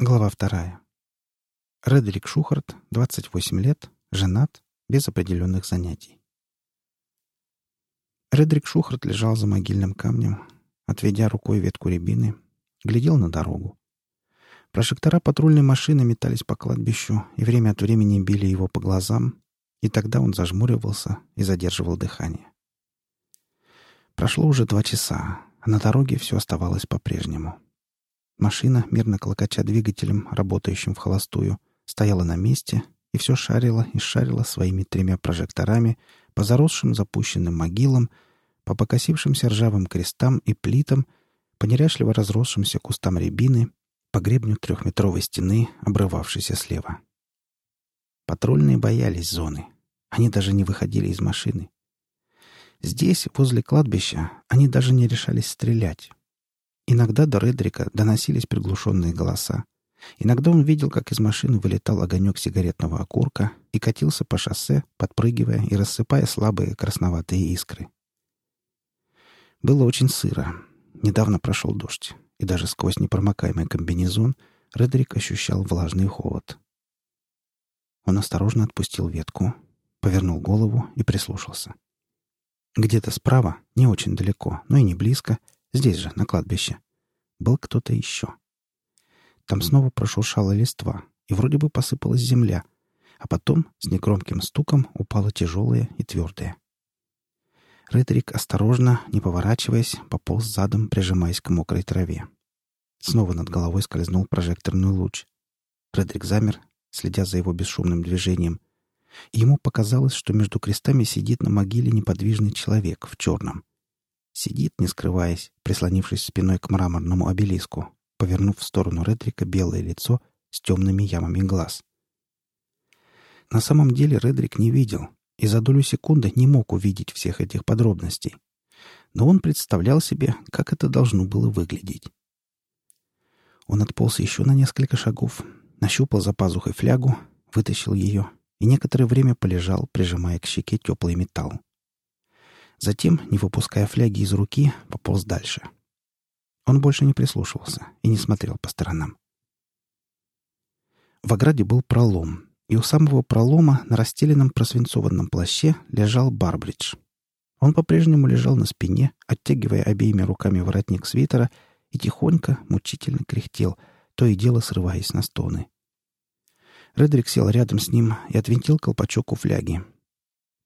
Глава вторая. Редрик Шухарт, 28 лет, женат, без определенных занятий. Редрик Шухарт лежал за могильным камнем, отведя рукой ветку рябины, глядел на дорогу. Прожектора патрульной машины метались по кладбищу и время от времени били его по глазам, и тогда он зажмуривался и задерживал дыхание. Прошло уже два часа, а на дороге все оставалось по-прежнему. Машина, мирно клокоча двигателем, работающим в холостую, стояла на месте и все шарила и шарила своими тремя прожекторами по заросшим запущенным могилам, по покосившимся ржавым крестам и плитам, по неряшливо разросшимся кустам рябины, по гребню трехметровой стены, обрывавшейся слева. Патрульные боялись зоны. Они даже не выходили из машины. Здесь, возле кладбища, они даже не решались стрелять. Иногда до Редрика доносились приглушенные голоса. Иногда он видел, как из машины вылетал огонек сигаретного окурка и катился по шоссе, подпрыгивая и рассыпая слабые красноватые искры. Было очень сыро. Недавно прошел дождь, и даже сквозь непромокаемый комбинезон Редрик ощущал влажный холод. Он осторожно отпустил ветку, повернул голову и прислушался. Где-то справа, не очень далеко, но и не близко — Здесь же, на кладбище. Был кто-то еще. Там снова прошуршала листва, и вроде бы посыпалась земля, а потом с негромким стуком упала тяжелая и твердая. Редрик осторожно, не поворачиваясь, пополз задом, прижимаясь к мокрой траве. Снова над головой скользнул прожекторный луч. Редрик замер, следя за его бесшумным движением. ему показалось, что между крестами сидит на могиле неподвижный человек в черном. Сидит, не скрываясь, прислонившись спиной к мраморному обелиску, повернув в сторону Редрика белое лицо с темными ямами глаз. На самом деле Редрик не видел и за долю секунды не мог увидеть всех этих подробностей. Но он представлял себе, как это должно было выглядеть. Он отполз еще на несколько шагов, нащупал за пазухой флягу, вытащил ее и некоторое время полежал, прижимая к щеке теплый металл. Затем, не выпуская фляги из руки, пополз дальше. Он больше не прислушивался и не смотрел по сторонам. В ограде был пролом, и у самого пролома на расстеленном просвинцованном плаще лежал Барбридж. Он по-прежнему лежал на спине, оттягивая обеими руками воротник свитера и тихонько, мучительно кряхтел, то и дело срываясь на стоны. Редрик сел рядом с ним и отвинтил колпачок у фляги,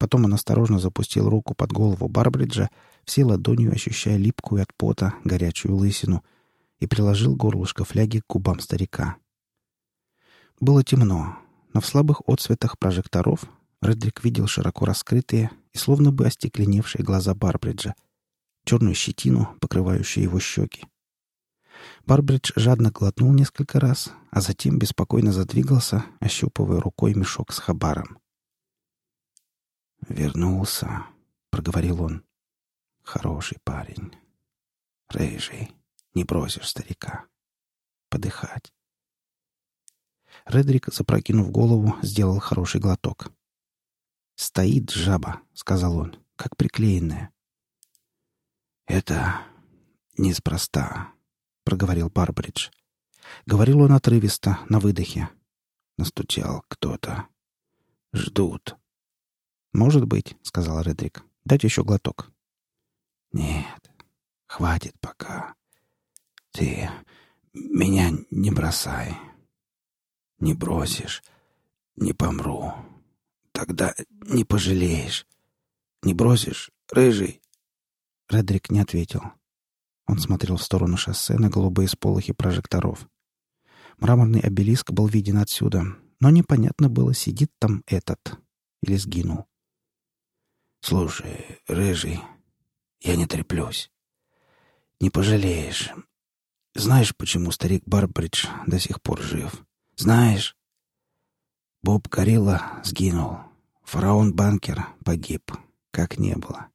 Потом он осторожно запустил руку под голову Барбриджа, всей ладонью ощущая липкую от пота горячую лысину, и приложил горлышко фляги к губам старика. Было темно, но в слабых отсветах прожекторов Редрик видел широко раскрытые и словно бы остекленевшие глаза Барбриджа, черную щетину, покрывающую его щеки. Барбридж жадно глотнул несколько раз, а затем беспокойно задвигался, ощупывая рукой мешок с хабаром. «Вернулся», — проговорил он. «Хороший парень. Рыжий. Не бросишь старика. Подыхать». Редрик, запрокинув голову, сделал хороший глоток. «Стоит жаба», — сказал он, — «как приклеенная». «Это неспроста», — проговорил Барбридж. Говорил он отрывисто, на выдохе. Настучал кто-то. «Ждут». «Может быть», — сказал Редрик. «Дать еще глоток». «Нет, хватит пока. Ты меня не бросай. Не бросишь, не помру. Тогда не пожалеешь. Не бросишь, рыжий?» Редрик не ответил. Он смотрел в сторону шоссе на голубые сполохи прожекторов. Мраморный обелиск был виден отсюда, но непонятно было, сидит там этот или сгинул. Слушай, рыжий, я не треплюсь. Не пожалеешь. Знаешь, почему старик Барбридж до сих пор жив? Знаешь? Боб Карилла сгинул. Фараон Банкер погиб. Как не было.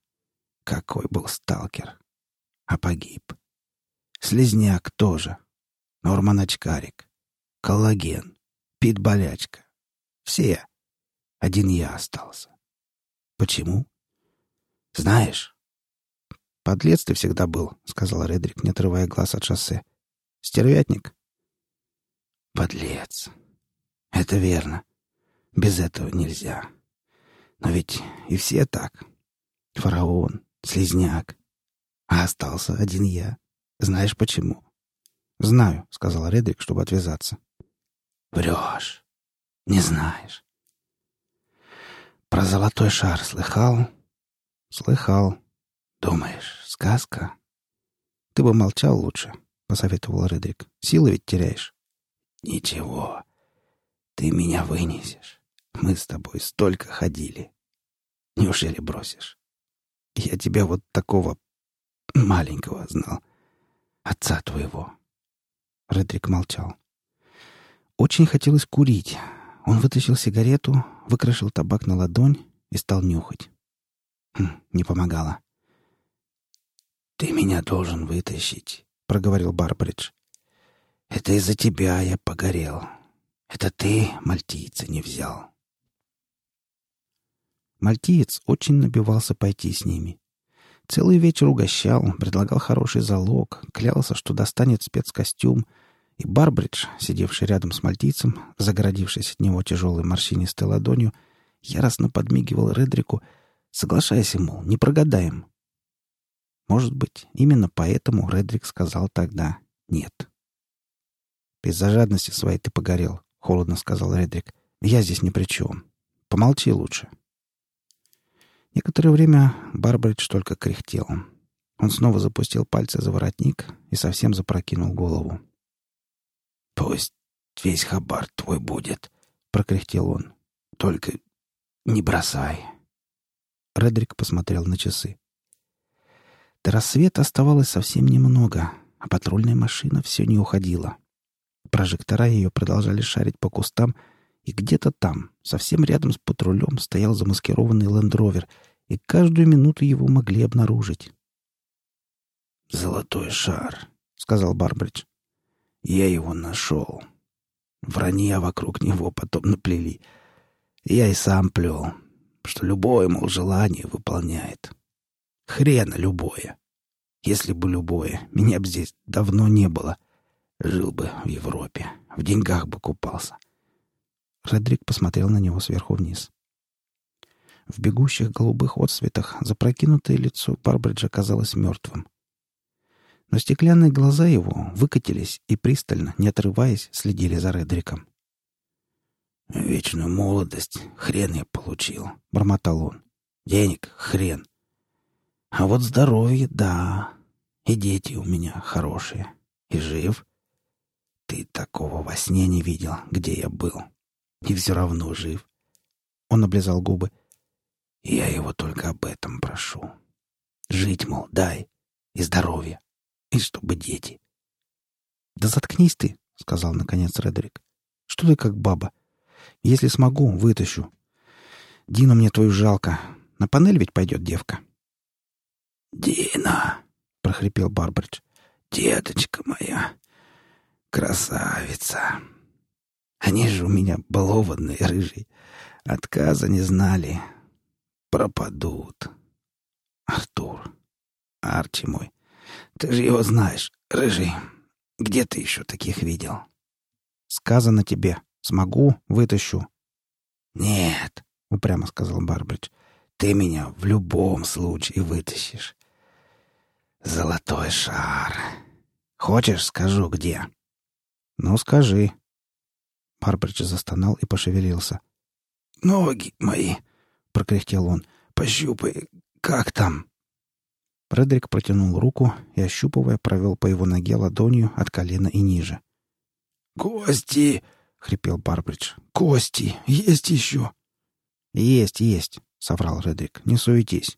Какой был сталкер. А погиб. Слизняк тоже. Норман Очкарик. Коллаген. Пит Болячка. Все. Один я остался. Почему? Знаешь?» «Подлец ты всегда был», — сказал Редрик, не отрывая глаз от шоссе. «Стервятник». Подлец. Это верно. Без этого нельзя. Но ведь и все так. Фараон, слезняк. А остался один я. Знаешь почему? «Знаю», — сказал Редрик, чтобы отвязаться. «Врешь. Не знаешь. Про золотой шар слыхал?» «Слыхал. Думаешь, сказка?» «Ты бы молчал лучше», — посоветовал Редрик. «Силы ведь теряешь». «Ничего. Ты меня вынесешь. Мы с тобой столько ходили. Неужели бросишь? Я тебя вот такого маленького знал. Отца твоего. Редрик молчал. Очень хотелось курить. Он вытащил сигарету, выкрашил табак на ладонь и стал нюхать. Хм, не помогало. «Ты меня должен вытащить», — проговорил Барбридж. «Это из-за тебя я погорел. Это ты мальтийца не взял». Мальтиец очень набивался пойти с ними. Целый вечер угощал, предлагал хороший залог, клялся, что достанет спецкостюм, и Барбридж, сидевший рядом с мальтийцем, загородившись от него тяжелой морщинистой ладонью, яростно подмигивал Редрику, соглашаясь ему, не прогадаем. Может быть, именно поэтому Редрик сказал тогда «нет». «Из-за жадности своей ты погорел», — холодно сказал Редрик. «Я здесь ни при чем. Помолчи лучше». Некоторое время Барбридж только кряхтел. Он снова запустил пальцы за воротник и совсем запрокинул голову. «Пусть весь хабар твой будет», — прокряхтел он. «Только не бросай». Редрик посмотрел на часы. До рассвета оставалось совсем немного, а патрульная машина все не уходила. Прожектора ее продолжали шарить по кустам, и где-то там, совсем рядом с патрулем, стоял замаскированный лендровер, и каждую минуту его могли обнаружить. «Золотой шар», — сказал Барбридж. «Я его нашел. Вранья вокруг него потом наплели. Я и сам плел, что любое, мол, желание выполняет. Хрена любое. Если бы любое, меня бы здесь давно не было. Жил бы в Европе, в деньгах бы купался. Редрик посмотрел на него сверху вниз. В бегущих голубых отсветах запрокинутое лицо Барбриджа казалось мертвым. Но стеклянные глаза его выкатились и пристально, не отрываясь, следили за Редриком. «Вечную молодость хрен я получил», — бормотал он. «Денег — хрен. А вот здоровье — да. И дети у меня хорошие. И жив. Ты такого во сне не видел, где я был. И все равно жив. Он облизал губы. Я его только об этом прошу. Жить, мол, дай. И здоровье. И чтобы дети. «Да заткнись ты», — сказал наконец Редрик. «Что ты как баба? Если смогу, вытащу. Дину мне твою жалко. На панель ведь пойдет девка». «Дина!» — прохрипел Барбридж. «Деточка моя! Красавица! Они же у меня балованные, рыжие. Отказа не знали. Пропадут. Артур. Арчи мой. Ты же его знаешь, рыжий. Где ты еще таких видел?» «Сказано тебе. Смогу, вытащу». «Нет», — упрямо сказал Барбридж. «Ты меня в любом случае вытащишь. Золотой шар. Хочешь, скажу, где?» «Ну, скажи». Барбридж застонал и пошевелился. «Ноги мои!» — прокряхтел он. «Пощупай, как там?» Фредерик протянул руку и, ощупывая, провел по его ноге ладонью от колена и ниже. «Кости!» — хрипел Барбридж. «Кости! Есть еще!» «Есть, есть!» — соврал Редрик. «Не суетись!»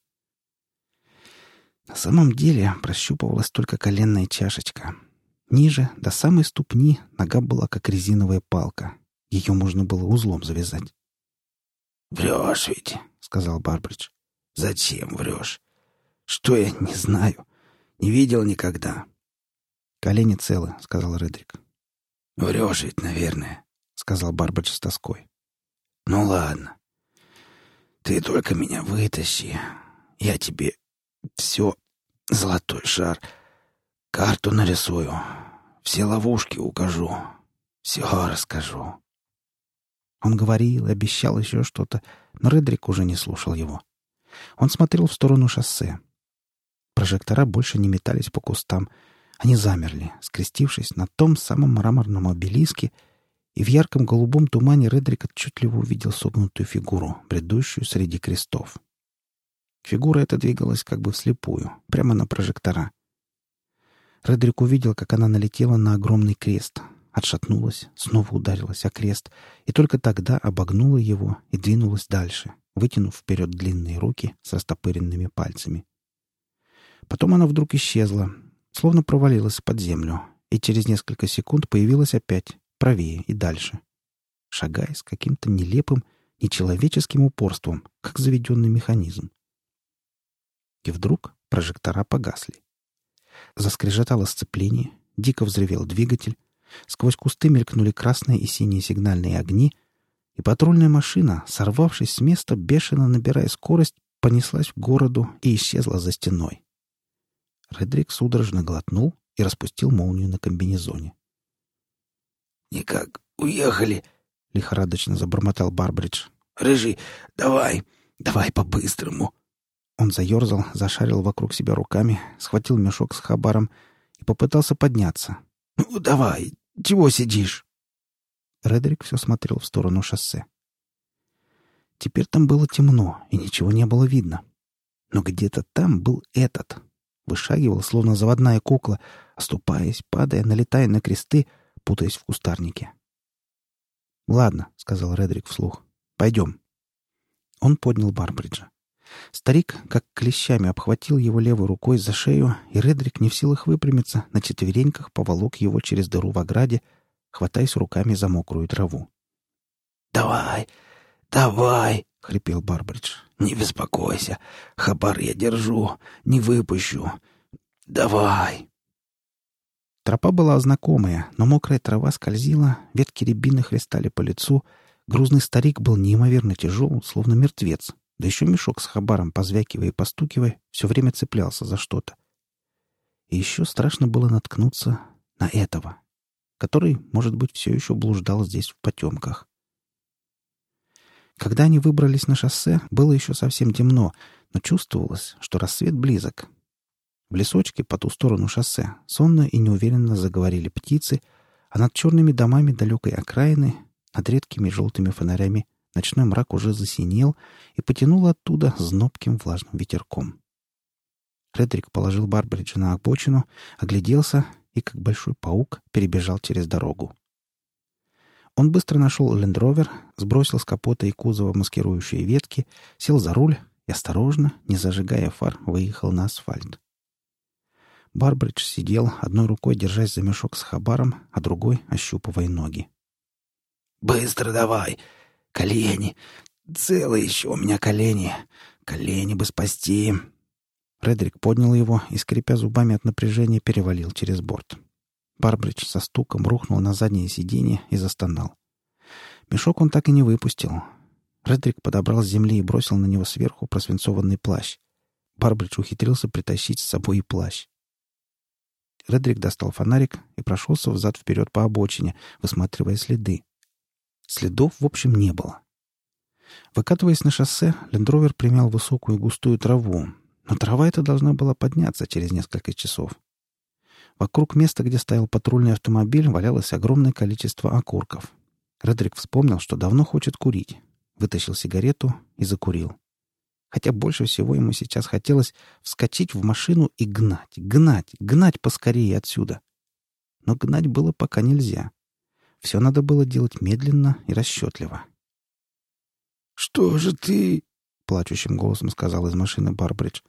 На самом деле прощупывалась только коленная чашечка. Ниже, до самой ступни, нога была как резиновая палка. Ее можно было узлом завязать. «Врешь ведь», — сказал Барбридж. «Зачем врешь? Что я не знаю. Не видел никогда». «Колени целы», — сказал Редрик. «Врешь ведь, наверное», — сказал Барбридж с тоской. «Ну ладно. Ты только меня вытащи. Я тебе все, золотой шар, карту нарисую, все ловушки укажу. Все расскажу». Он говорил, обещал еще что-то, но Редрик уже не слушал его. Он смотрел в сторону шоссе. Прожектора больше не метались по кустам. Они замерли, скрестившись на том самом мраморном обелиске, и в ярком голубом тумане Редрик отчетливо увидел согнутую фигуру, бредущую среди крестов. Фигура эта двигалась как бы вслепую, прямо на прожектора. Редрик увидел, как она налетела на огромный крест, отшатнулась, снова ударилась о крест, и только тогда обогнула его и двинулась дальше, вытянув вперед длинные руки с растопыренными пальцами. Потом она вдруг исчезла, словно провалилась под землю, и через несколько секунд появилась опять, правее и дальше, шагая с каким-то нелепым, нечеловеческим упорством, как заведенный механизм. И вдруг прожектора погасли. Заскрежетало сцепление, дико взревел двигатель, сквозь кусты мелькнули красные и синие сигнальные огни, и патрульная машина, сорвавшись с места, бешено набирая скорость, понеслась к городу и исчезла за стеной. Редрик судорожно глотнул и распустил молнию на комбинезоне. «Никак уехали!» — лихорадочно забормотал Барбридж. «Рыжий, давай, давай по-быстрому!» Он заерзал, зашарил вокруг себя руками, схватил мешок с хабаром и попытался подняться. «Ну, давай! Чего сидишь?» Редрик все смотрел в сторону шоссе. Теперь там было темно, и ничего не было видно. Но где-то там был этот. Вышагивал, словно заводная кукла, оступаясь, падая, налетая на кресты, путаясь в кустарнике. «Ладно», — сказал Редрик вслух, — «пойдем». Он поднял Барбриджа. Старик, как клещами, обхватил его левой рукой за шею, и Редрик, не в силах выпрямиться, на четвереньках поволок его через дыру в ограде, хватаясь руками за мокрую траву. «Давай, давай!» — хрипел Барбридж. «Не беспокойся. Хабар я держу. Не выпущу. Давай!» Тропа была знакомая, но мокрая трава скользила, ветки рябины хлестали по лицу. Грузный старик был неимоверно тяжел, словно мертвец, да еще мешок с хабаром, позвякивая и постукивая, все время цеплялся за что-то. И еще страшно было наткнуться на этого, который, может быть, все еще блуждал здесь в потемках. Когда они выбрались на шоссе, было еще совсем темно, но чувствовалось, что рассвет близок. В лесочке по ту сторону шоссе сонно и неуверенно заговорили птицы, а над черными домами далекой окраины, над редкими желтыми фонарями Ночной мрак уже засинел и потянул оттуда знобким влажным ветерком. Фредерик положил Барбриджа на обочину, огляделся и, как большой паук, перебежал через дорогу. Он быстро нашел лендровер, сбросил с капота и кузова маскирующие ветки, сел за руль и осторожно, не зажигая фар, выехал на асфальт. Барбридж сидел, одной рукой держась за мешок с хабаром, а другой ощупывая ноги. «Быстро давай! Колени! Целые еще у меня колени! Колени бы спасти!» Фредерик поднял его и, скрипя зубами от напряжения, перевалил через борт. Барбридж со стуком рухнул на заднее сиденье и застонал. Мешок он так и не выпустил. Фредерик подобрал с земли и бросил на него сверху просвинцованный плащ. Барбридж ухитрился притащить с собой и плащ. Редрик достал фонарик и прошелся взад-вперед по обочине, высматривая следы. Следов, в общем, не было. Выкатываясь на шоссе, лендровер примял высокую густую траву, но трава эта должна была подняться через несколько часов. Вокруг места, где стоял патрульный автомобиль, валялось огромное количество окурков. Редрик вспомнил, что давно хочет курить. Вытащил сигарету и закурил. Хотя больше всего ему сейчас хотелось вскочить в машину и гнать, гнать, гнать поскорее отсюда. Но гнать было пока нельзя. Все надо было делать медленно и расчетливо. «Что же ты?» — плачущим голосом сказал из машины Барбридж.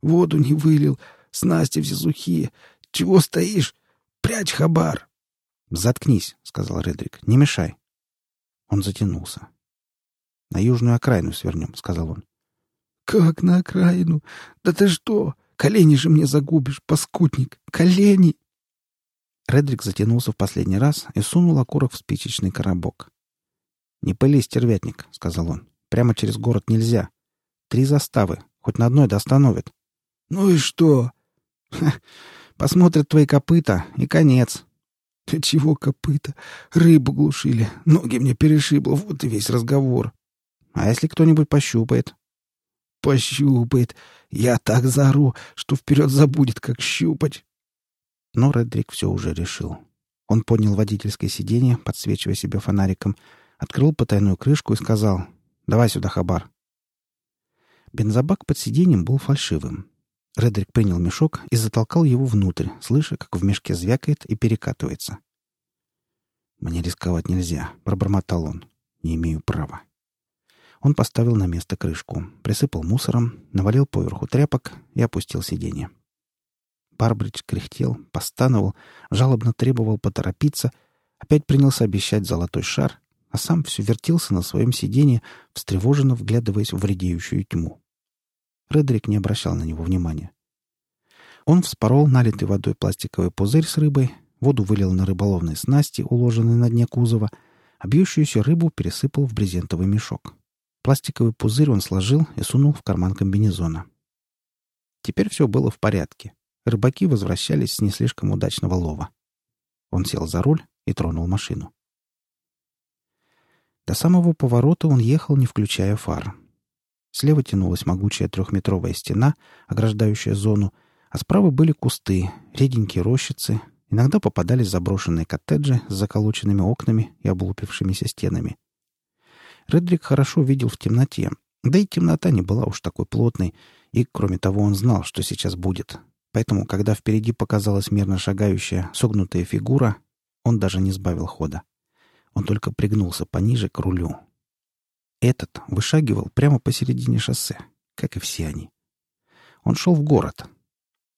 «Воду не вылил, снасти все сухие. Чего стоишь? Прячь хабар!» «Заткнись», — сказал Редрик. «Не мешай». Он затянулся. «На южную окраину свернем», — сказал он. «Как на окраину? Да ты что? Колени же мне загубишь, паскудник! Колени!» Редрик затянулся в последний раз и сунул окурок в спичечный коробок. «Не пыли, стервятник», — сказал он. «Прямо через город нельзя. Три заставы. Хоть на одной достановят». «Ну и что?» Ха, «Посмотрят твои копыта, и конец». Ты чего, копыта? Рыбу глушили. Ноги мне перешибло. Вот и весь разговор. А если кто-нибудь пощупает? Пощупает. Я так заору, что вперед забудет, как щупать. Но Редрик все уже решил. Он поднял водительское сиденье, подсвечивая себе фонариком, открыл потайную крышку и сказал «Давай сюда, Хабар». Бензобак под сиденьем был фальшивым. Редрик принял мешок и затолкал его внутрь, слыша, как в мешке звякает и перекатывается. «Мне рисковать нельзя», — пробормотал он. «Не имею права». Он поставил на место крышку, присыпал мусором, навалил поверху тряпок и опустил сиденье. Барбридж кряхтел, постановал, жалобно требовал поторопиться, опять принялся обещать золотой шар, а сам все вертелся на своем сиденье, встревоженно вглядываясь в редеющую тьму. Редрик не обращал на него внимания. Он вспорол налитый водой пластиковый пузырь с рыбой, воду вылил на рыболовные снасти, уложенные на дне кузова, а бьющуюся рыбу пересыпал в брезентовый мешок. Пластиковый пузырь он сложил и сунул в карман комбинезона. Теперь все было в порядке. Рыбаки возвращались с не слишком удачного лова. Он сел за руль и тронул машину. До самого поворота он ехал, не включая фар. Слева тянулась могучая трехметровая стена, ограждающая зону, а справа были кусты, реденькие рощицы, иногда попадались заброшенные коттеджи с заколоченными окнами и облупившимися стенами. Редрик хорошо видел в темноте, да и темнота не была уж такой плотной, и, кроме того, он знал, что сейчас будет. Поэтому, когда впереди показалась мерно шагающая, согнутая фигура, он даже не сбавил хода. Он только пригнулся пониже к рулю, этот вышагивал прямо посередине шоссе, как и все они. Он шел в город.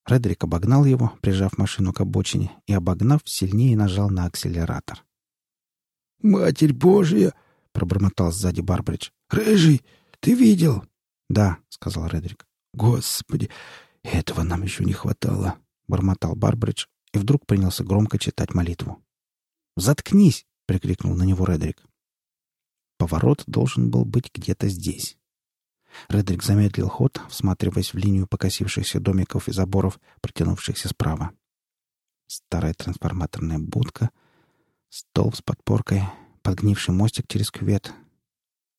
Редрик обогнал его, прижав машину к обочине, и, обогнав, сильнее нажал на акселератор. «Матерь Божья!» — пробормотал сзади Барбридж. «Рыжий, ты видел?» «Да», — сказал Редрик. «Господи, этого нам еще не хватало», — бормотал Барбридж и вдруг принялся громко читать молитву. «Заткнись!» — прикрикнул на него Редрик. Поворот должен был быть где-то здесь. Редрик замедлил ход, всматриваясь в линию покосившихся домиков и заборов, протянувшихся справа. Старая трансформаторная будка, стол с подпоркой, подгнивший мостик через кювет.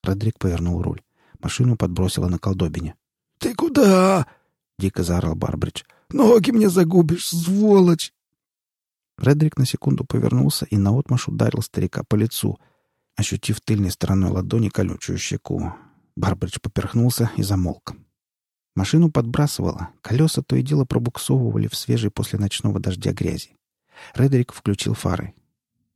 Редрик повернул руль. Машину подбросило на колдобине. «Ты куда?» — дико заорал Барбридж. «Ноги мне загубишь, сволочь!» Редрик на секунду повернулся и наотмашь ударил старика по лицу — ощутив тыльной стороной ладони колючую щеку. Барбридж поперхнулся и замолк. Машину подбрасывало, колеса то и дело пробуксовывали в свежей после ночного дождя грязи. Редерик включил фары.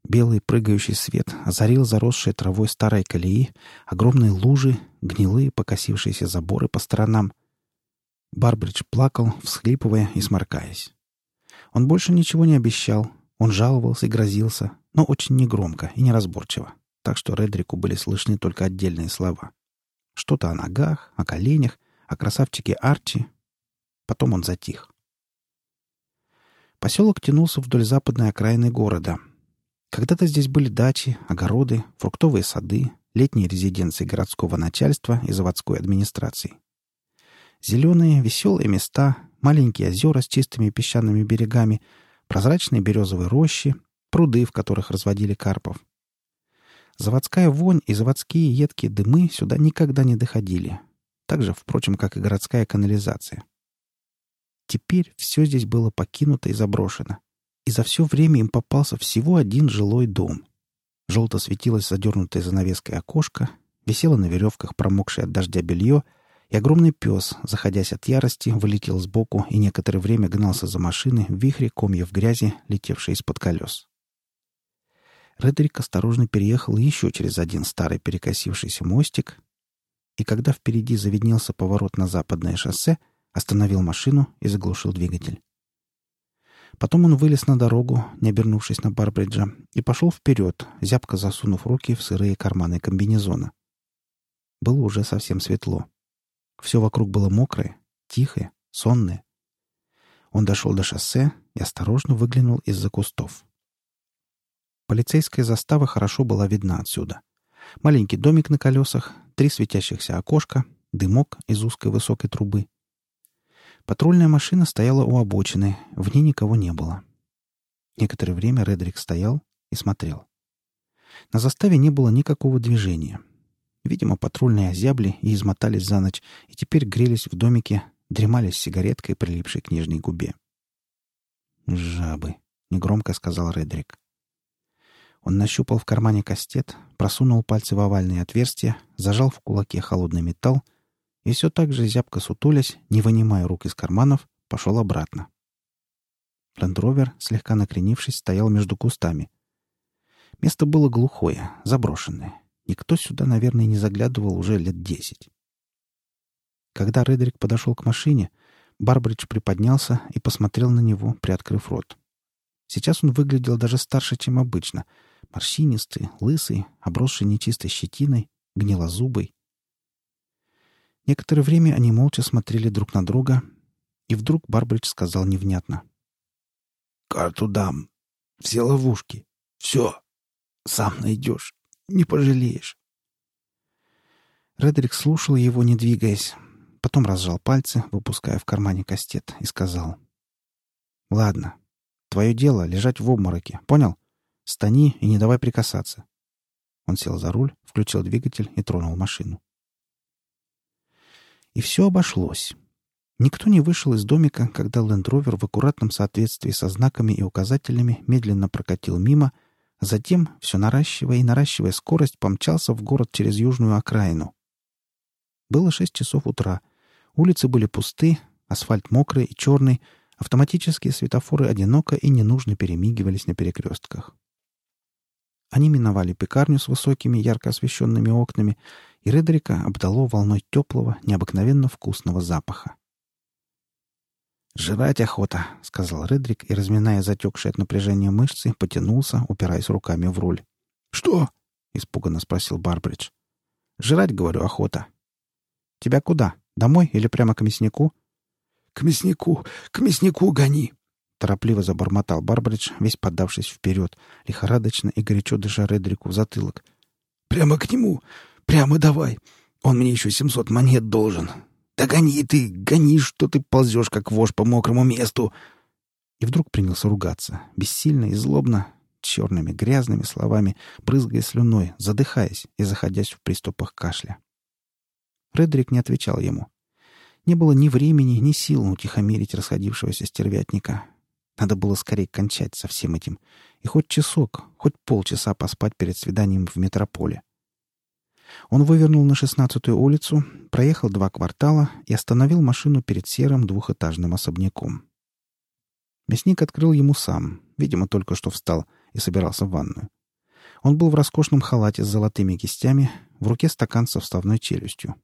Белый прыгающий свет озарил заросшие травой старой колеи, огромные лужи, гнилые покосившиеся заборы по сторонам. Барбридж плакал, всхлипывая и сморкаясь. Он больше ничего не обещал, он жаловался и грозился, но очень негромко и неразборчиво так что Редрику были слышны только отдельные слова. Что-то о ногах, о коленях, о красавчике Арчи. Потом он затих. Поселок тянулся вдоль западной окраины города. Когда-то здесь были дачи, огороды, фруктовые сады, летние резиденции городского начальства и заводской администрации. Зеленые, веселые места, маленькие озера с чистыми песчаными берегами, прозрачные березовые рощи, пруды, в которых разводили карпов — Заводская вонь и заводские едкие дымы сюда никогда не доходили. Так же, впрочем, как и городская канализация. Теперь все здесь было покинуто и заброшено. И за все время им попался всего один жилой дом. Желто светилось задернутое занавеской окошко, висело на веревках промокшее от дождя белье, и огромный пес, заходясь от ярости, вылетел сбоку и некоторое время гнался за машиной в вихре комьев грязи, летевшей из-под колес. Редрик осторожно переехал еще через один старый перекосившийся мостик, и когда впереди заведнелся поворот на западное шоссе, остановил машину и заглушил двигатель. Потом он вылез на дорогу, не обернувшись на Барбриджа, и пошел вперед, зябко засунув руки в сырые карманы комбинезона. Было уже совсем светло. Все вокруг было мокрое, тихое, сонное. Он дошел до шоссе и осторожно выглянул из-за кустов. Полицейская застава хорошо была видна отсюда. Маленький домик на колесах, три светящихся окошка, дымок из узкой высокой трубы. Патрульная машина стояла у обочины, в ней никого не было. Некоторое время Редрик стоял и смотрел. На заставе не было никакого движения. Видимо, патрульные озябли и измотались за ночь, и теперь грелись в домике, дремали с сигареткой, прилипшей к нижней губе. «Жабы», — негромко сказал Редрик. Он нащупал в кармане кастет, просунул пальцы в овальные отверстия, зажал в кулаке холодный металл и все так же зябко сутулясь, не вынимая рук из карманов, пошел обратно. Лендровер, слегка накренившись, стоял между кустами. Место было глухое, заброшенное. Никто сюда, наверное, не заглядывал уже лет десять. Когда Редрик подошел к машине, Барбридж приподнялся и посмотрел на него, приоткрыв рот. Сейчас он выглядел даже старше, чем обычно. Морщинистый, лысый, обросший нечистой щетиной, гнилозубый. Некоторое время они молча смотрели друг на друга, и вдруг Барбридж сказал невнятно. «Карту дам. Все ловушки. Все. Сам найдешь. Не пожалеешь». Редрик слушал его, не двигаясь. Потом разжал пальцы, выпуская в кармане кастет, и сказал. «Ладно. Твое дело — лежать в обмороке. Понял? Стани и не давай прикасаться». Он сел за руль, включил двигатель и тронул машину. И все обошлось. Никто не вышел из домика, когда Лендровер в аккуратном соответствии со знаками и указателями медленно прокатил мимо, затем, все наращивая и наращивая скорость, помчался в город через южную окраину. Было шесть часов утра. Улицы были пусты, асфальт мокрый и черный, автоматические светофоры одиноко и ненужно перемигивались на перекрестках. Они миновали пекарню с высокими, ярко освещенными окнами, и Редрика обдало волной теплого, необыкновенно вкусного запаха. «Жрать охота», — сказал Редрик и, разминая затекшие от напряжения мышцы, потянулся, упираясь руками в руль. «Что?» — испуганно спросил Барбридж. «Жрать, говорю, охота». «Тебя куда? Домой или прямо к мяснику?» «К мяснику! К мяснику гони!» Торопливо забормотал Барбридж, весь поддавшись вперед, лихорадочно и горячо дыша Редрику в затылок. «Прямо к нему! Прямо давай! Он мне еще семьсот монет должен! Да гони ты! Гони, что ты ползешь, как вож по мокрому месту!» И вдруг принялся ругаться, бессильно и злобно, черными грязными словами, брызгая слюной, задыхаясь и заходясь в приступах кашля. Редрик не отвечал ему. Не было ни времени, ни сил утихомирить расходившегося стервятника, надо было скорее кончать со всем этим. И хоть часок, хоть полчаса поспать перед свиданием в метрополе. Он вывернул на шестнадцатую улицу, проехал два квартала и остановил машину перед серым двухэтажным особняком. Мясник открыл ему сам, видимо, только что встал и собирался в ванную. Он был в роскошном халате с золотыми кистями, в руке стакан со вставной челюстью.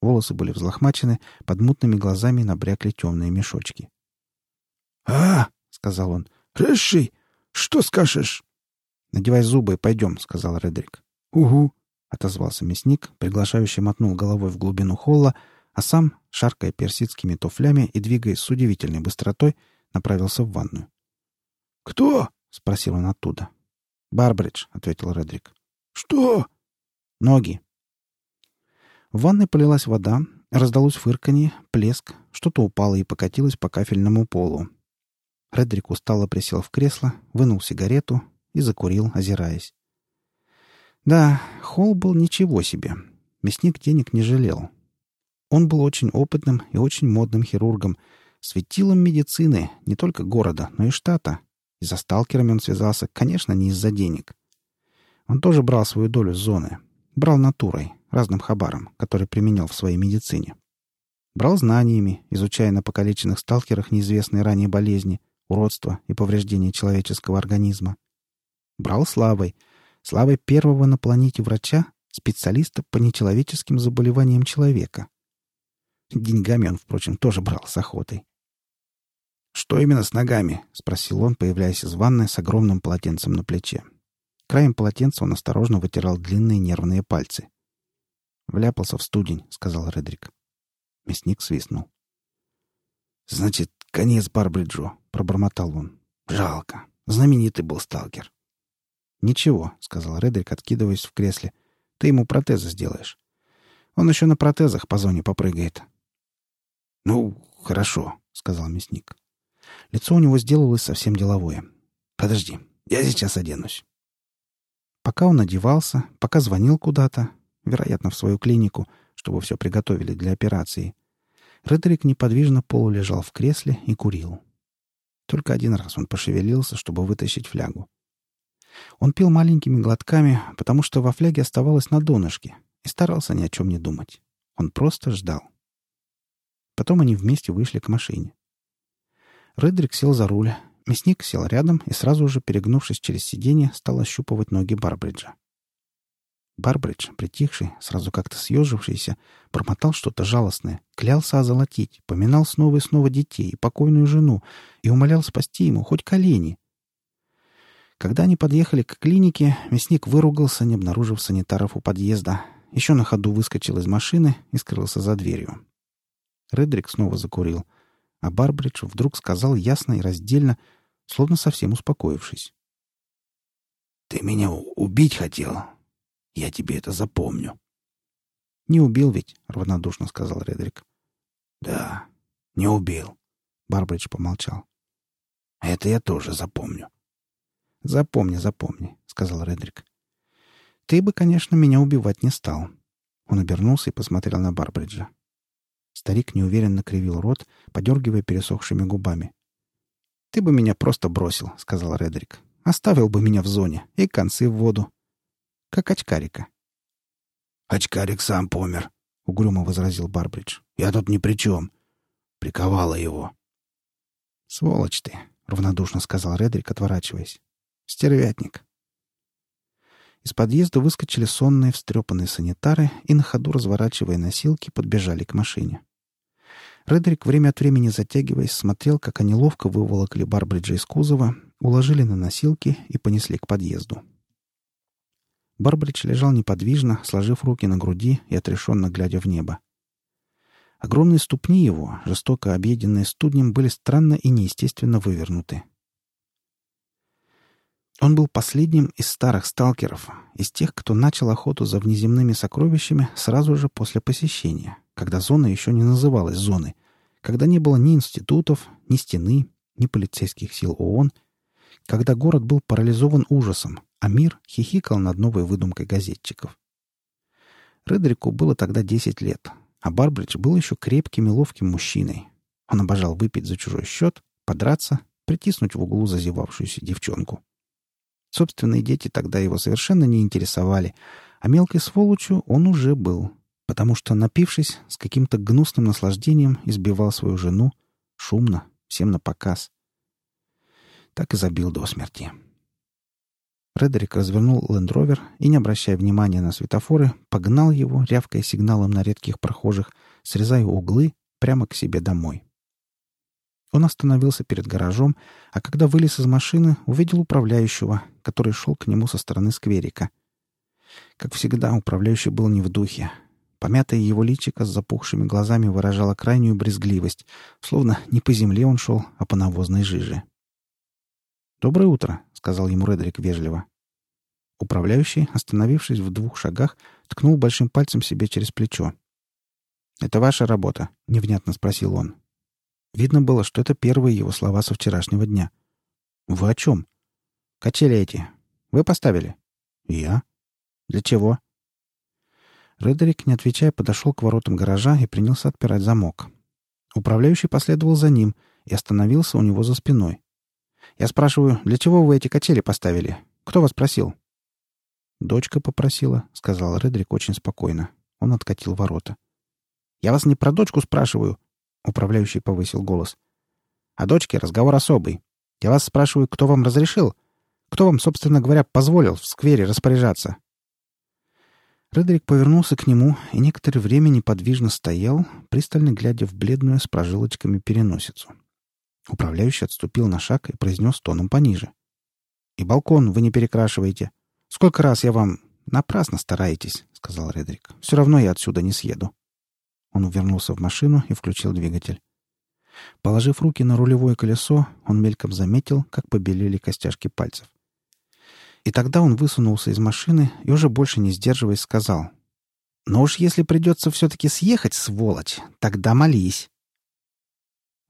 Волосы были взлохмачены, под мутными глазами набрякли темные мешочки. «А!» Сказал он. «Реши! Что скажешь?» «Надевай зубы и пойдем», — сказал Редрик. «Угу», — отозвался мясник, приглашающий мотнул головой в глубину холла, а сам, шаркая персидскими туфлями и двигаясь с удивительной быстротой, направился в ванную. «Кто?» — спросил он оттуда. «Барбридж», — ответил Редрик. «Что?» «Ноги». В ванной полилась вода, раздалось фырканье, плеск, что-то упало и покатилось по кафельному полу. Редрик устало присел в кресло, вынул сигарету и закурил, озираясь. Да, Холл был ничего себе. Мясник денег не жалел. Он был очень опытным и очень модным хирургом, светилом медицины не только города, но и штата. И за сталкерами он связался, конечно, не из-за денег. Он тоже брал свою долю зоны. Брал натурой, разным хабаром, который применял в своей медицине. Брал знаниями, изучая на покалеченных сталкерах неизвестные ранее болезни — уродства и повреждения человеческого организма. Брал славой, славой первого на планете врача, специалиста по нечеловеческим заболеваниям человека. Деньгами он, впрочем, тоже брал с охотой. «Что именно с ногами?» — спросил он, появляясь из ванной с огромным полотенцем на плече. Краем полотенца он осторожно вытирал длинные нервные пальцы. «Вляпался в студень», — сказал Редрик. Мясник свистнул. «Значит, конец Барбриджу», — пробормотал он. «Жалко. Знаменитый был сталкер». «Ничего», — сказал Редрик, откидываясь в кресле. «Ты ему протезы сделаешь. Он еще на протезах по зоне попрыгает». «Ну, хорошо», — сказал мясник. Лицо у него сделалось совсем деловое. Подожди, я сейчас оденусь». Пока он одевался, пока звонил куда-то, вероятно, в свою клинику, чтобы все приготовили для операции, Редерик неподвижно полулежал в кресле и курил. Только один раз он пошевелился, чтобы вытащить флягу. Он пил маленькими глотками, потому что во фляге оставалось на донышке, и старался ни о чем не думать. Он просто ждал. Потом они вместе вышли к машине. Редрик сел за руль, мясник сел рядом и сразу же, перегнувшись через сиденье, стал ощупывать ноги Барбриджа. Барбридж, притихший, сразу как-то съежившийся, бормотал что-то жалостное, клялся озолотить, поминал снова и снова детей и покойную жену и умолял спасти ему хоть колени. Когда они подъехали к клинике, мясник выругался, не обнаружив санитаров у подъезда, еще на ходу выскочил из машины и скрылся за дверью. Редрик снова закурил, а Барбридж вдруг сказал ясно и раздельно, словно совсем успокоившись. «Ты меня убить хотел? Я тебе это запомню». «Не убил ведь?» — равнодушно сказал Редрик. «Да, не убил», — Барбридж помолчал. «Это я тоже запомню». «Запомни, запомни», — сказал Редрик. «Ты бы, конечно, меня убивать не стал». Он обернулся и посмотрел на Барбриджа. Старик неуверенно кривил рот, подергивая пересохшими губами. «Ты бы меня просто бросил», — сказал Редрик. «Оставил бы меня в зоне и концы в воду как очкарика. «Очкарик сам помер», — угрюмо возразил Барбридж. «Я тут ни при чем. Приковала его». «Сволочь ты», — равнодушно сказал Редрик, отворачиваясь. «Стервятник». Из подъезда выскочили сонные, встрепанные санитары и, на ходу разворачивая носилки, подбежали к машине. Редрик, время от времени затягиваясь, смотрел, как они ловко выволокли Барбриджа из кузова, уложили на носилки и понесли к подъезду. Барбридж лежал неподвижно, сложив руки на груди и отрешенно глядя в небо. Огромные ступни его, жестоко объеденные студнем, были странно и неестественно вывернуты. Он был последним из старых сталкеров, из тех, кто начал охоту за внеземными сокровищами сразу же после посещения, когда зона еще не называлась зоной, когда не было ни институтов, ни стены, ни полицейских сил ООН, когда город был парализован ужасом, а мир хихикал над новой выдумкой газетчиков. Редрику было тогда 10 лет, а Барбридж был еще крепким и ловким мужчиной. Он обожал выпить за чужой счет, подраться, притиснуть в углу зазевавшуюся девчонку. Собственные дети тогда его совершенно не интересовали, а мелкой сволочью он уже был, потому что, напившись, с каким-то гнусным наслаждением избивал свою жену, шумно, всем на показ. Так и забил до смерти. Фредерик развернул лендровер и, не обращая внимания на светофоры, погнал его, рявкая сигналом на редких прохожих, срезая углы прямо к себе домой. Он остановился перед гаражом, а когда вылез из машины, увидел управляющего, который шел к нему со стороны скверика. Как всегда, управляющий был не в духе. Помятое его личико с запухшими глазами выражало крайнюю брезгливость, словно не по земле он шел, а по навозной жиже. «Доброе утро», — сказал ему Редрик вежливо. Управляющий, остановившись в двух шагах, ткнул большим пальцем себе через плечо. «Это ваша работа?» — невнятно спросил он. Видно было, что это первые его слова со вчерашнего дня. «Вы о чем?» «Качели эти. Вы поставили?» «Я?» «Для чего?» Редерик, не отвечая, подошел к воротам гаража и принялся отпирать замок. Управляющий последовал за ним и остановился у него за спиной. Я спрашиваю, для чего вы эти качели поставили? Кто вас просил?» «Дочка попросила», — сказал Редрик очень спокойно. Он откатил ворота. «Я вас не про дочку спрашиваю», — управляющий повысил голос. «О дочке разговор особый. Я вас спрашиваю, кто вам разрешил? Кто вам, собственно говоря, позволил в сквере распоряжаться?» Редрик повернулся к нему и некоторое время неподвижно стоял, пристально глядя в бледную с прожилочками переносицу. Управляющий отступил на шаг и произнес тоном пониже. «И балкон вы не перекрашиваете. Сколько раз я вам...» «Напрасно стараетесь», — сказал Редрик. «Все равно я отсюда не съеду». Он вернулся в машину и включил двигатель. Положив руки на рулевое колесо, он мельком заметил, как побелели костяшки пальцев. И тогда он высунулся из машины и, уже больше не сдерживаясь, сказал, «Но уж если придется все-таки съехать, сволочь, тогда молись.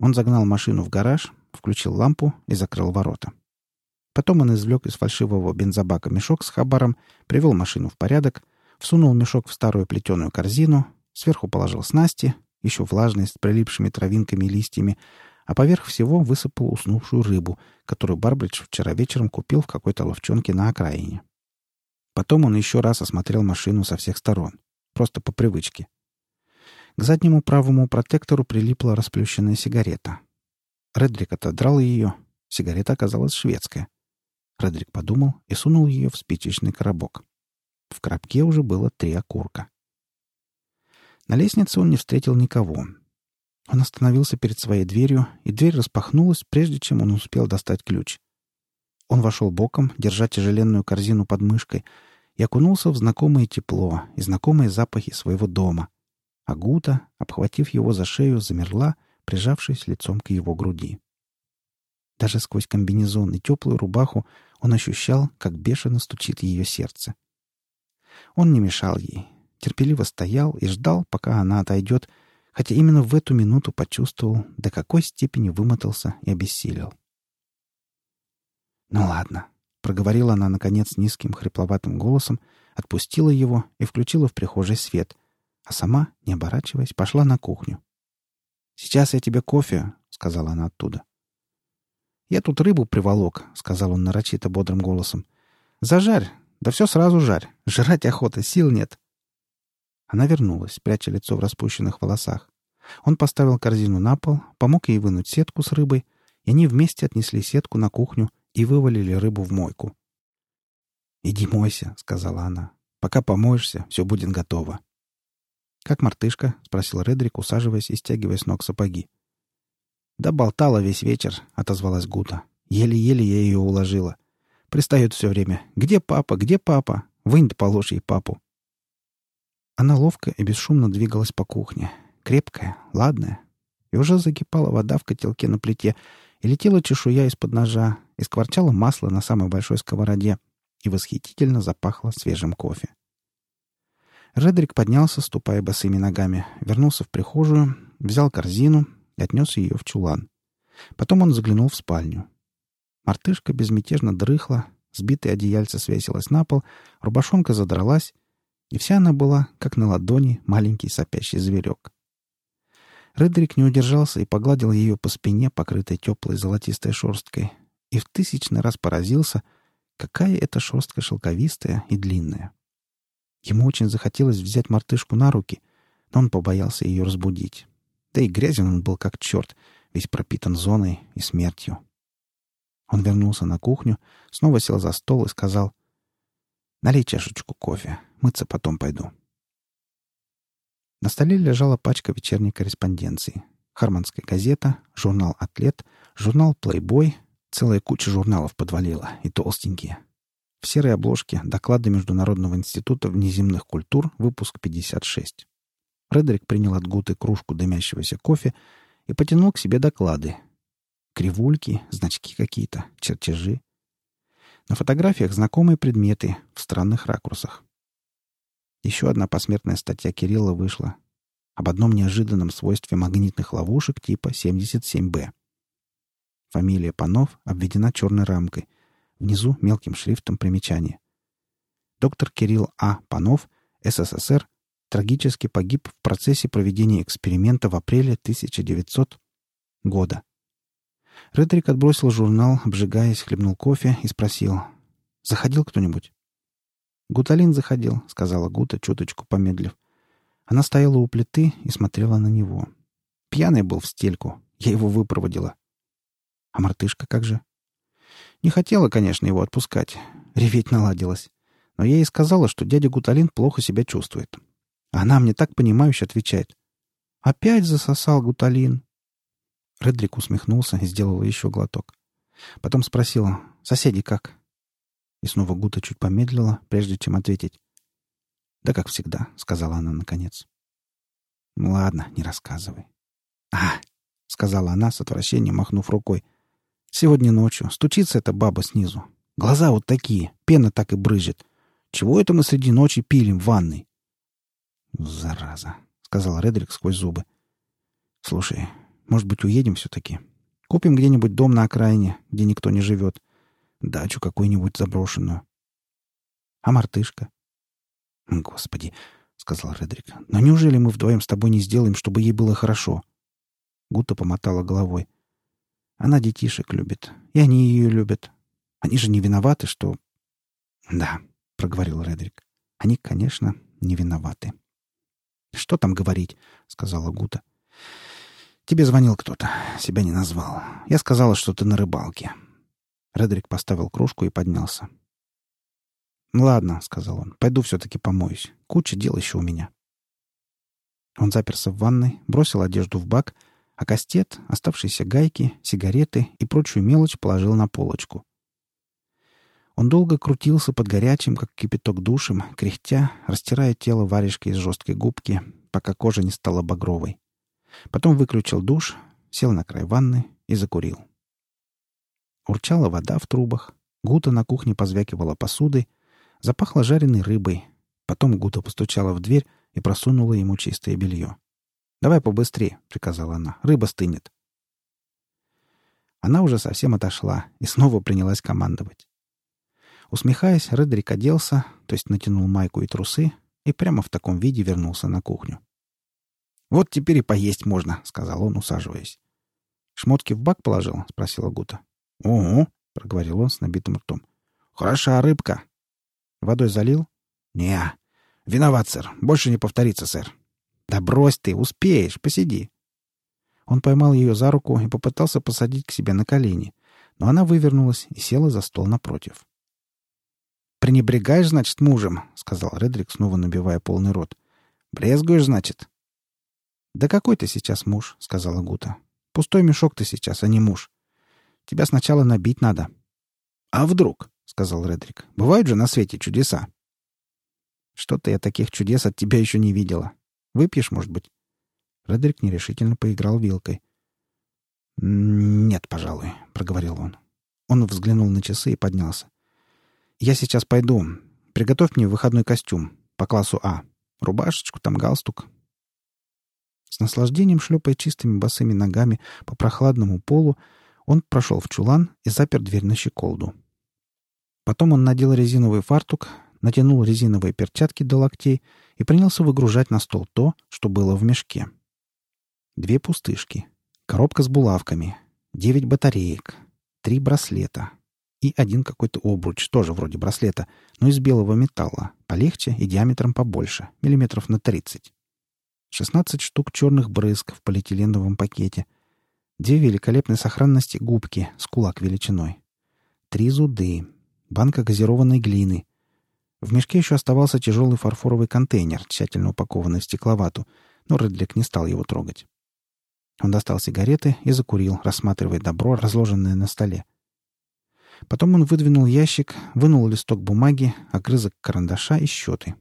Он загнал машину в гараж, включил лампу и закрыл ворота. Потом он извлек из фальшивого бензобака мешок с хабаром, привел машину в порядок, всунул мешок в старую плетеную корзину, сверху положил снасти, еще влажные, с прилипшими травинками и листьями, а поверх всего высыпал уснувшую рыбу, которую Барбридж вчера вечером купил в какой-то ловчонке на окраине. Потом он еще раз осмотрел машину со всех сторон. Просто по привычке. К заднему правому протектору прилипла расплющенная сигарета. Редрик отодрал ее. Сигарета оказалась шведская. Редрик подумал и сунул ее в спичечный коробок. В коробке уже было три окурка. На лестнице он не встретил никого. Он остановился перед своей дверью, и дверь распахнулась, прежде чем он успел достать ключ. Он вошел боком, держа тяжеленную корзину под мышкой, и окунулся в знакомое тепло и знакомые запахи своего дома. А Гута, обхватив его за шею, замерла, прижавшись лицом к его груди. Даже сквозь комбинезон и теплую рубаху он ощущал, как бешено стучит ее сердце. Он не мешал ей, терпеливо стоял и ждал, пока она отойдет, хотя именно в эту минуту почувствовал, до какой степени вымотался и обессилел. «Ну ладно», — проговорила она, наконец, низким хрипловатым голосом, отпустила его и включила в прихожей свет, а сама, не оборачиваясь, пошла на кухню. «Сейчас я тебе кофе», — сказала она оттуда. «Я тут рыбу приволок», — сказал он нарочито бодрым голосом. «Зажарь, да все сразу жарь. Жрать охота, сил нет». Она вернулась, пряча лицо в распущенных волосах. Он поставил корзину на пол, помог ей вынуть сетку с рыбой, и они вместе отнесли сетку на кухню и вывалили рыбу в мойку. «Иди мойся», — сказала она. «Пока помоешься, все будет готово». «Как мартышка?» — спросил Редрик, усаживаясь и стягивая с ног сапоги. «Да болтала весь вечер», — отозвалась Гута. «Еле-еле я ее уложила. Пристает все время. Где папа? Где папа? Вынь да положь ей папу». Она ловко и бесшумно двигалась по кухне. Крепкая, ладная. И уже закипала вода в котелке на плите, и летела чешуя из-под ножа, и скворчало масло на самой большой сковороде, и восхитительно запахло свежим кофе. Редрик поднялся, ступая босыми ногами, вернулся в прихожую, взял корзину и отнес ее в чулан. Потом он заглянул в спальню. Мартышка безмятежно дрыхла, сбитое одеяльце свесилось на пол, рубашонка задралась, и вся она была, как на ладони, маленький сопящий зверек. Редрик не удержался и погладил ее по спине, покрытой теплой золотистой шерсткой, и в тысячный раз поразился, какая эта шерстка шелковистая и длинная. Ему очень захотелось взять мартышку на руки, но он побоялся ее разбудить. Да и грязен он был как черт, весь пропитан зоной и смертью. Он вернулся на кухню, снова сел за стол и сказал «Налей чашечку кофе, мыться потом пойду». На столе лежала пачка вечерней корреспонденции. Харманская газета, журнал «Атлет», журнал «Плейбой», целая куча журналов подвалила, и толстенькие. В серой обложке доклады Международного института внеземных культур, выпуск 56. Фредерик принял от Гуты кружку дымящегося кофе и потянул к себе доклады. Кривульки, значки какие-то, чертежи. На фотографиях знакомые предметы в странных ракурсах. Еще одна посмертная статья Кирилла вышла об одном неожиданном свойстве магнитных ловушек типа 77Б. Фамилия Панов обведена черной рамкой. Внизу мелким шрифтом примечание. Доктор Кирилл А. Панов, СССР, трагически погиб в процессе проведения эксперимента в апреле 1900 года. Редрик отбросил журнал, обжигаясь, хлебнул кофе и спросил. «Заходил кто-нибудь?» «Гуталин заходил», — сказала Гута, чуточку помедлив. Она стояла у плиты и смотрела на него. Пьяный был в стельку. Я его выпроводила. А мартышка как же? Не хотела, конечно, его отпускать. Реветь наладилась. Но я ей сказала, что дядя Гуталин плохо себя чувствует. Она мне так понимающе отвечает. «Опять засосал Гуталин». Редрик усмехнулся и сделал еще глоток. Потом спросила, «Соседи как?» И снова Гута чуть помедлила, прежде чем ответить. «Да как всегда», — сказала она наконец. «Ну ладно, не рассказывай». «А!» — сказала она с отвращением, махнув рукой. «Сегодня ночью стучится эта баба снизу. Глаза вот такие, пена так и брызжет. Чего это мы среди ночи пилим в ванной?» «Зараза», — сказал Редрик сквозь зубы. «Слушай, может быть, уедем все-таки? Купим где-нибудь дом на окраине, где никто не живет. Дачу какую-нибудь заброшенную. А мартышка? Господи, — сказал Редрик, — но неужели мы вдвоем с тобой не сделаем, чтобы ей было хорошо? Гута помотала головой. Она детишек любит, и они ее любят. Они же не виноваты, что... Да, — проговорил Редрик. Они, конечно, не виноваты. «Что там говорить?» — сказала Гута. «Тебе звонил кто-то. Себя не назвал. Я сказала, что ты на рыбалке». Редрик поставил кружку и поднялся. «Ладно», — сказал он, — «пойду все-таки помоюсь. Куча дел еще у меня». Он заперся в ванной, бросил одежду в бак, а кастет, оставшиеся гайки, сигареты и прочую мелочь положил на полочку. Он долго крутился под горячим, как кипяток душем, кряхтя, растирая тело варежкой из жесткой губки, пока кожа не стала багровой. Потом выключил душ, сел на край ванны и закурил. Урчала вода в трубах, Гута на кухне позвякивала посудой, Запахло жареной рыбой. Потом Гута постучала в дверь и просунула ему чистое белье. «Давай побыстрее», — приказала она. «Рыба стынет». Она уже совсем отошла и снова принялась командовать. Усмехаясь, Редрик оделся, то есть натянул майку и трусы, и прямо в таком виде вернулся на кухню. «Вот теперь и поесть можно», — сказал он, усаживаясь. «Шмотки в бак положил?» — спросила Гута. «Угу», — проговорил он с набитым ртом. «Хороша рыбка. Водой залил? Не. Виноват, сэр. Больше не повторится, сэр. Да брось ты, успеешь, посиди. Он поймал ее за руку и попытался посадить к себе на колени, но она вывернулась и села за стол напротив. «Пренебрегаешь, значит, мужем?» — сказал Редрик, снова набивая полный рот. «Брезгуешь, значит?» «Да какой ты сейчас муж?» — сказала Гута. «Пустой мешок ты сейчас, а не муж. Тебя сначала набить надо». «А вдруг?» — сказал Редрик. «Бывают же на свете чудеса». «Что-то я таких чудес от тебя еще не видела. Выпьешь, может быть?» Редрик нерешительно поиграл вилкой. «Нет, пожалуй», — проговорил он. Он взглянул на часы и поднялся. «Я сейчас пойду. Приготовь мне выходной костюм по классу А. Рубашечку, там галстук». С наслаждением шлепая чистыми босыми ногами по прохладному полу, он прошел в чулан и запер дверь на щеколду. Потом он надел резиновый фартук, натянул резиновые перчатки до локтей и принялся выгружать на стол то, что было в мешке. Две пустышки, коробка с булавками, девять батареек, три браслета и один какой-то обруч, тоже вроде браслета, но из белого металла, полегче и диаметром побольше, миллиметров на тридцать. Шестнадцать штук черных брызг в полиэтиленовом пакете, две великолепной сохранности губки с кулак величиной, три зуды, банка газированной глины. В мешке еще оставался тяжелый фарфоровый контейнер, тщательно упакованный в стекловату, но Редлик не стал его трогать. Он достал сигареты и закурил, рассматривая добро, разложенное на столе. Потом он выдвинул ящик, вынул листок бумаги, огрызок карандаша и счеты.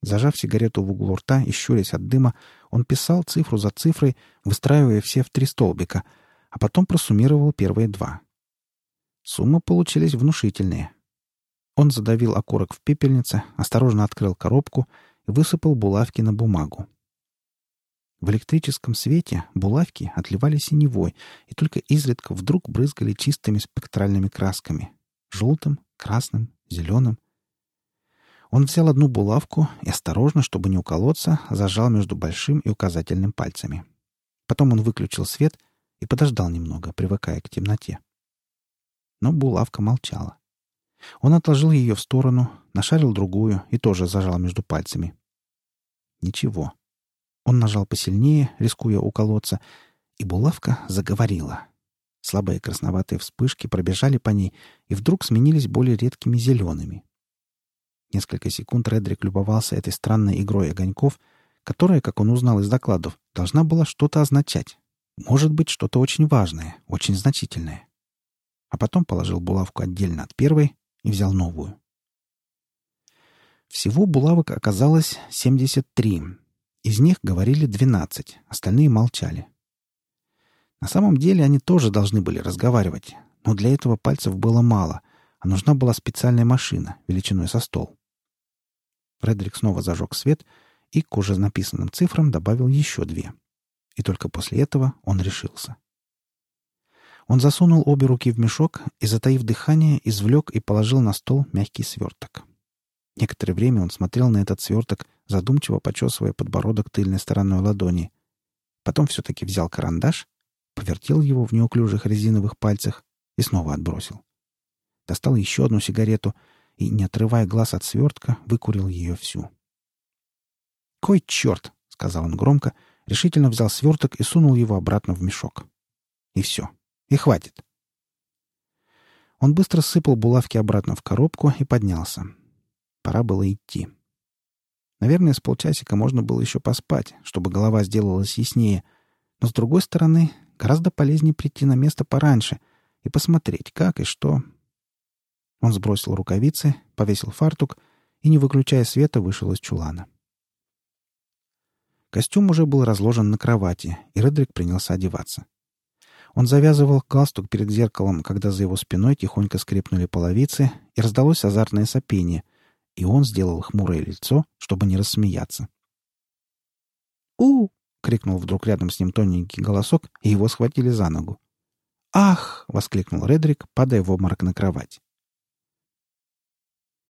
Зажав сигарету в углу рта и щурясь от дыма, он писал цифру за цифрой, выстраивая все в три столбика, а потом просуммировал первые два. Суммы получились внушительные. Он задавил окурок в пепельнице, осторожно открыл коробку и высыпал булавки на бумагу. В электрическом свете булавки отливали синевой и только изредка вдруг брызгали чистыми спектральными красками — желтым, красным, зеленым. Он взял одну булавку и осторожно, чтобы не уколоться, зажал между большим и указательным пальцами. Потом он выключил свет и подождал немного, привыкая к темноте. Но булавка молчала. Он отложил ее в сторону, нашарил другую и тоже зажал между пальцами. Ничего. Он нажал посильнее, рискуя уколоться, и булавка заговорила. Слабые красноватые вспышки пробежали по ней и вдруг сменились более редкими зелеными. Несколько секунд Редрик любовался этой странной игрой огоньков, которая, как он узнал из докладов, должна была что-то означать. Может быть, что-то очень важное, очень значительное а потом положил булавку отдельно от первой и взял новую. Всего булавок оказалось 73. Из них говорили 12, остальные молчали. На самом деле они тоже должны были разговаривать, но для этого пальцев было мало, а нужна была специальная машина, величиной со стол. Фредерик снова зажег свет и к уже написанным цифрам добавил еще две. И только после этого он решился. Он засунул обе руки в мешок и, затаив дыхание, извлек и положил на стол мягкий сверток. Некоторое время он смотрел на этот сверток, задумчиво почесывая подбородок тыльной стороной ладони. Потом все-таки взял карандаш, повертел его в неуклюжих резиновых пальцах и снова отбросил. Достал еще одну сигарету и, не отрывая глаз от свертка, выкурил ее всю. «Кой черт!» — сказал он громко, решительно взял сверток и сунул его обратно в мешок. И все. И хватит. Он быстро сыпал булавки обратно в коробку и поднялся. Пора было идти. Наверное, с полчасика можно было еще поспать, чтобы голова сделалась яснее. Но, с другой стороны, гораздо полезнее прийти на место пораньше и посмотреть, как и что. Он сбросил рукавицы, повесил фартук и, не выключая света, вышел из чулана. Костюм уже был разложен на кровати, и Редрик принялся одеваться. Он завязывал галстук перед зеркалом, когда за его спиной тихонько скрипнули половицы, и раздалось азартное сопение, и он сделал хмурое лицо, чтобы не рассмеяться. «У!» — крикнул вдруг рядом с ним тоненький голосок, и его схватили за ногу. «Ах!» — воскликнул Редрик, падая в обморок на кровать.